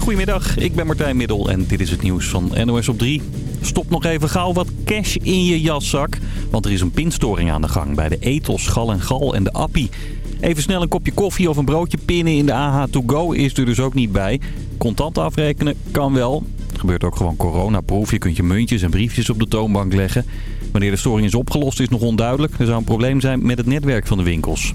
Goedemiddag, ik ben Martijn Middel en dit is het nieuws van NOS op 3. Stop nog even gauw wat cash in je jaszak, want er is een pinstoring aan de gang bij de Ethos, Gal en Gal en de Appie. Even snel een kopje koffie of een broodje pinnen in de AH2Go is er dus ook niet bij. Contant afrekenen kan wel. Gebeurt ook gewoon coronaproof. Je kunt je muntjes en briefjes op de toonbank leggen. Wanneer de storing is opgelost is nog onduidelijk. Er zou een probleem zijn met het netwerk van de winkels.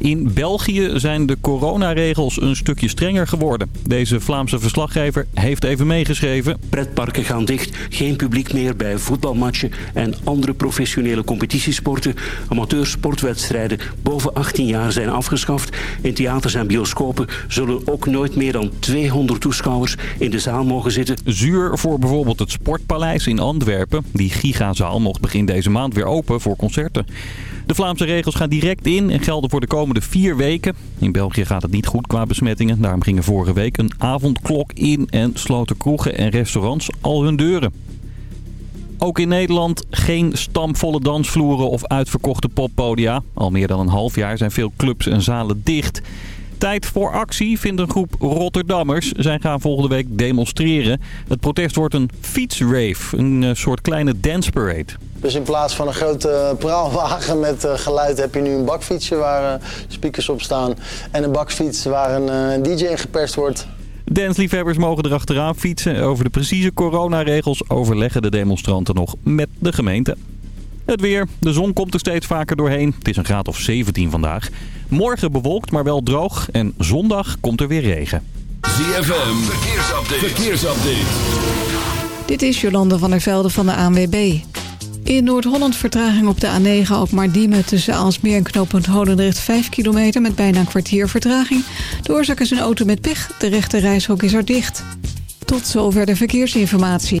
In België zijn de coronaregels een stukje strenger geworden. Deze Vlaamse verslaggever heeft even meegeschreven. Pretparken gaan dicht, geen publiek meer bij voetbalmatchen en andere professionele competitiesporten. Amateursportwedstrijden boven 18 jaar zijn afgeschaft. In theaters en bioscopen zullen ook nooit meer dan 200 toeschouwers in de zaal mogen zitten. Zuur voor bijvoorbeeld het Sportpaleis in Antwerpen. Die gigazaal mocht begin deze maand weer open voor concerten. De Vlaamse regels gaan direct in en gelden voor de komende vier weken. In België gaat het niet goed qua besmettingen. Daarom gingen vorige week een avondklok in en sloten kroegen en restaurants al hun deuren. Ook in Nederland geen stampvolle dansvloeren of uitverkochte poppodia. Al meer dan een half jaar zijn veel clubs en zalen dicht. Tijd voor actie vindt een groep Rotterdammers. Zij gaan volgende week demonstreren. Het protest wordt een fietsrave, een eh, soort kleine dance parade. Dus in plaats van een grote praalwagen met uh, geluid heb je nu een bakfietsje waar speakers op staan. En een bakfiets waar een DJ in geperst wordt. Dansliefhebbers mogen erachteraan fietsen. Over de precieze coronaregels overleggen de demonstranten nog met de gemeente. Het weer. De zon komt er steeds vaker doorheen. Het is een graad of 17 vandaag. Morgen bewolkt, maar wel droog. En zondag komt er weer regen. ZFM. Verkeersupdate. Verkeersupdate. Dit is Jolande van der Velde van de ANWB. In Noord-Holland vertraging op de A9 ook maar Diemen tussen Aalsmeer en knooppunt Holendrecht 5 kilometer met bijna een kwartier vertraging. De oorzaak is een auto met pech. De rechte reishok is er dicht. Tot zover de verkeersinformatie.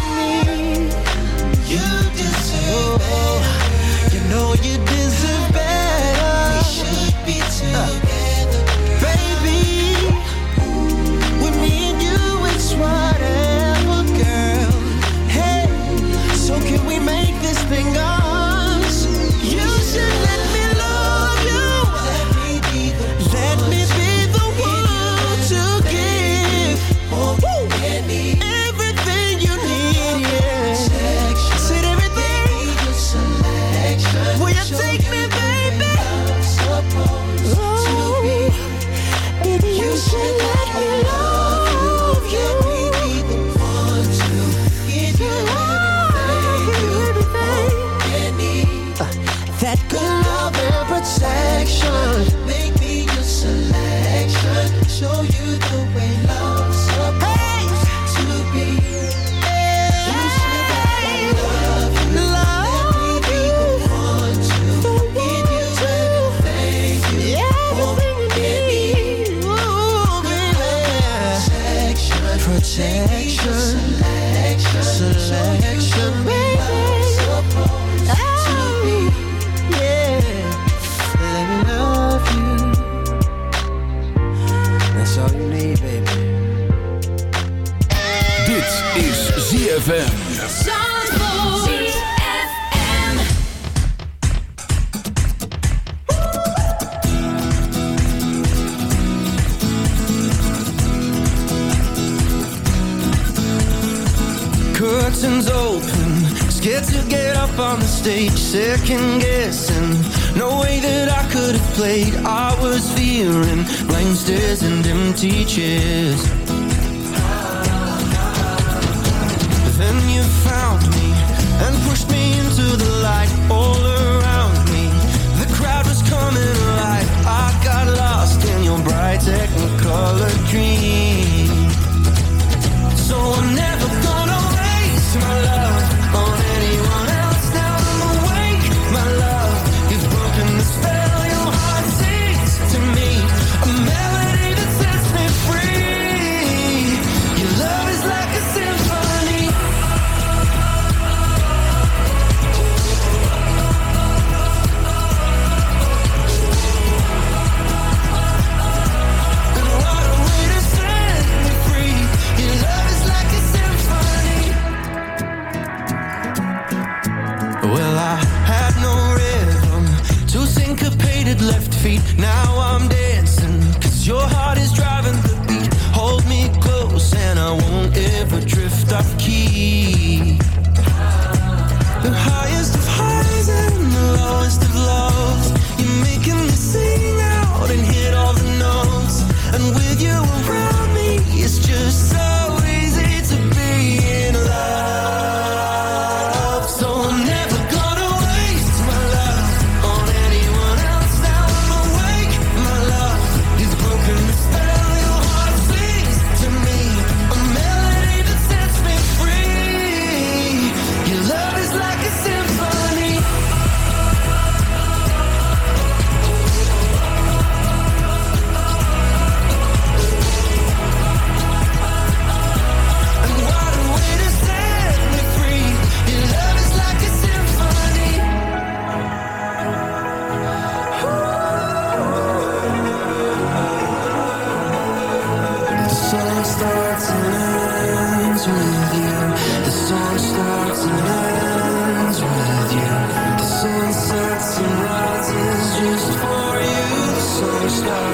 You know you deserve better. We should be together,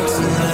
to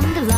On 了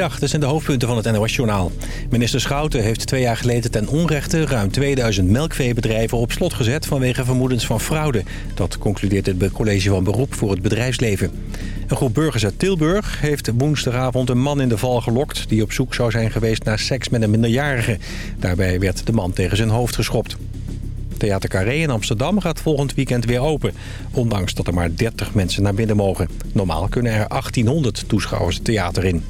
Goedemiddag, dit zijn de hoofdpunten van het NOS-journaal. Minister Schouten heeft twee jaar geleden ten onrechte ruim 2000 melkveebedrijven op slot gezet vanwege vermoedens van fraude. Dat concludeert het college van beroep voor het bedrijfsleven. Een groep burgers uit Tilburg heeft woensdagavond een man in de val gelokt... die op zoek zou zijn geweest naar seks met een minderjarige. Daarbij werd de man tegen zijn hoofd geschopt. Theater Carré in Amsterdam gaat volgend weekend weer open. Ondanks dat er maar 30 mensen naar binnen mogen. Normaal kunnen er 1800 toeschouwers het theater in.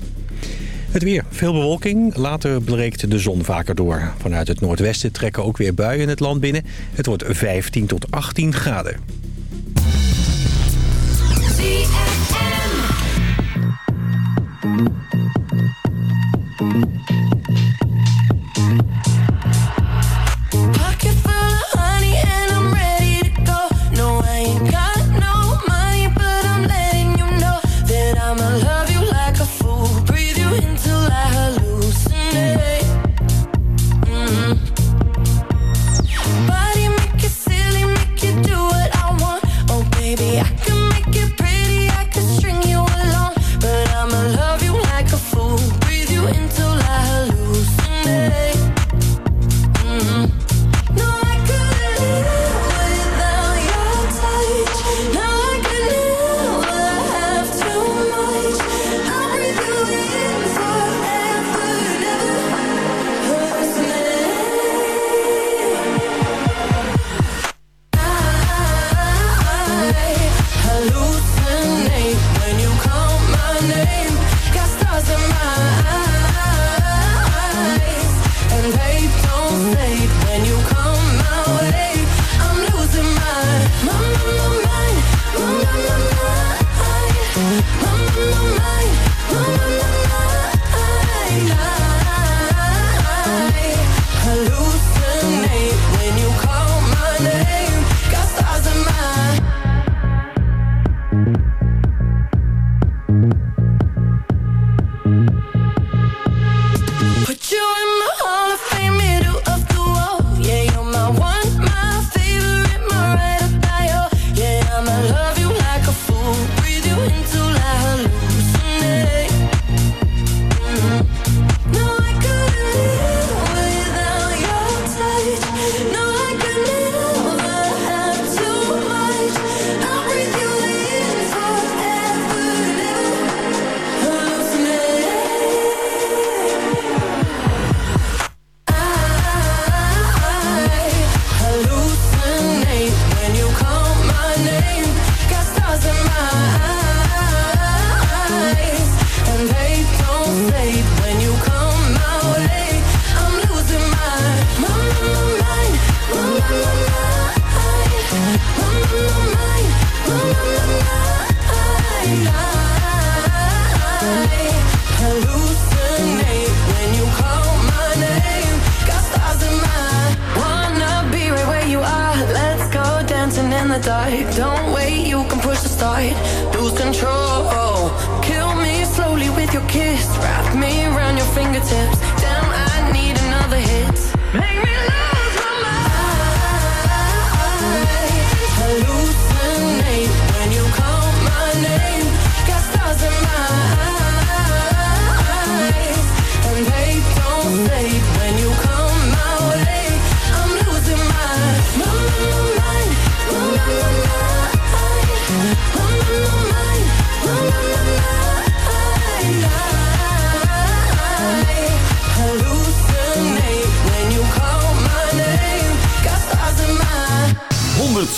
Het weer. Veel bewolking. Later breekt de zon vaker door. Vanuit het noordwesten trekken ook weer buien het land binnen. Het wordt 15 tot 18 graden.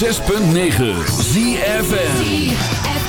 106.9 ZFM.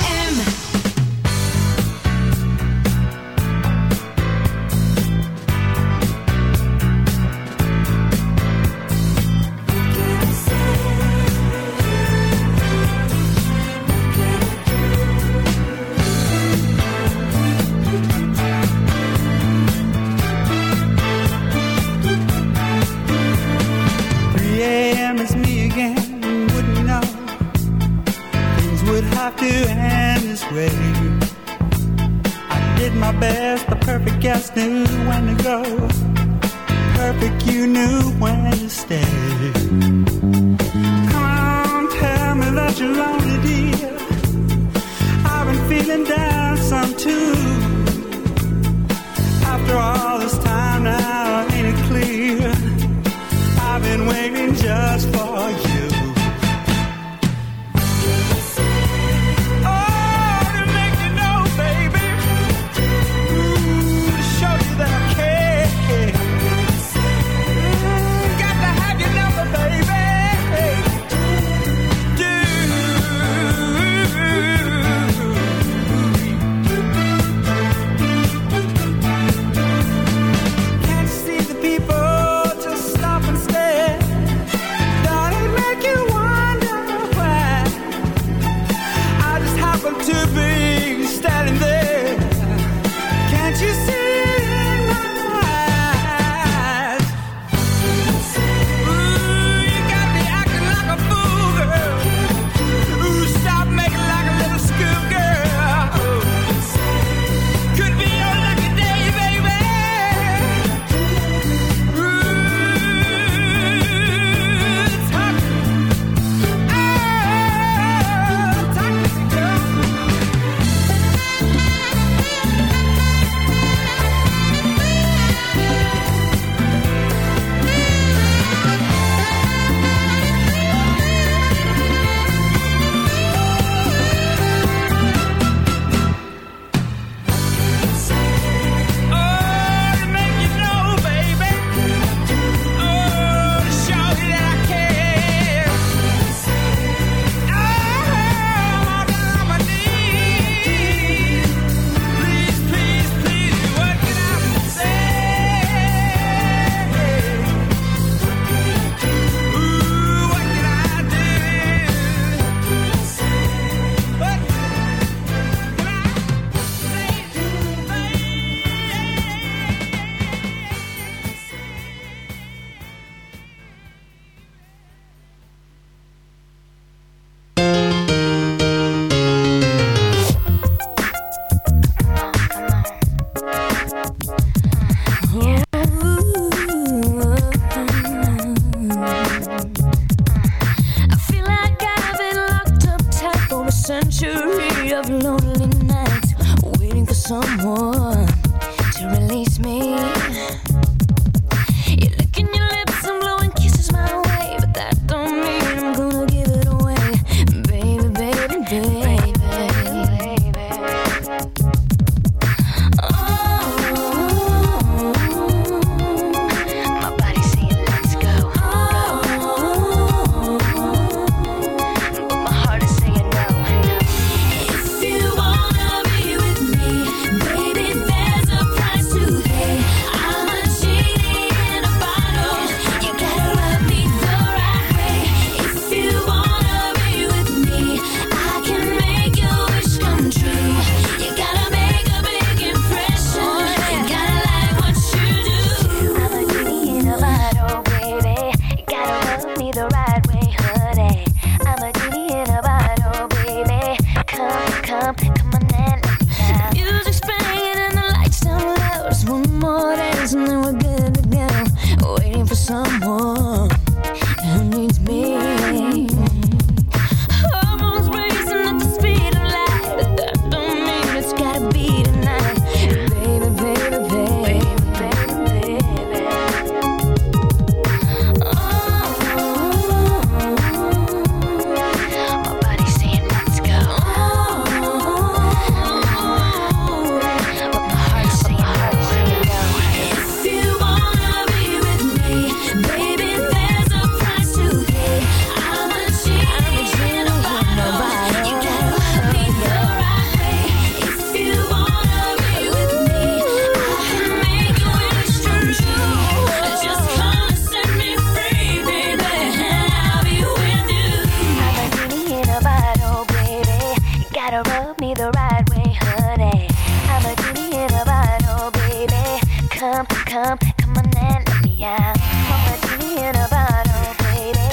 Come, come on and let me out. Mama, do me in a bottle, baby.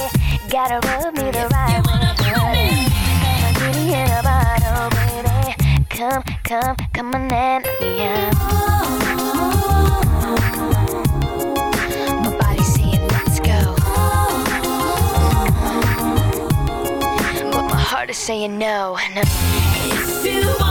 Gotta rub me the right way. In a bottle, baby. Come, come, come on and let me out. saying no. no. If you want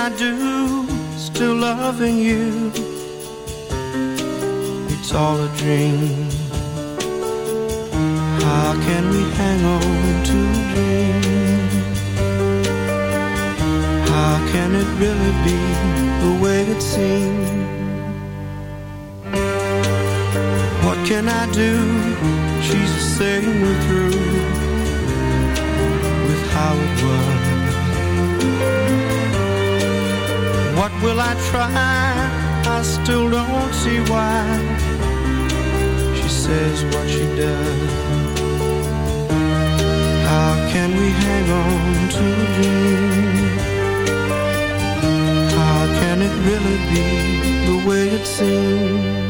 I do to dream. How can it really be the way it seems?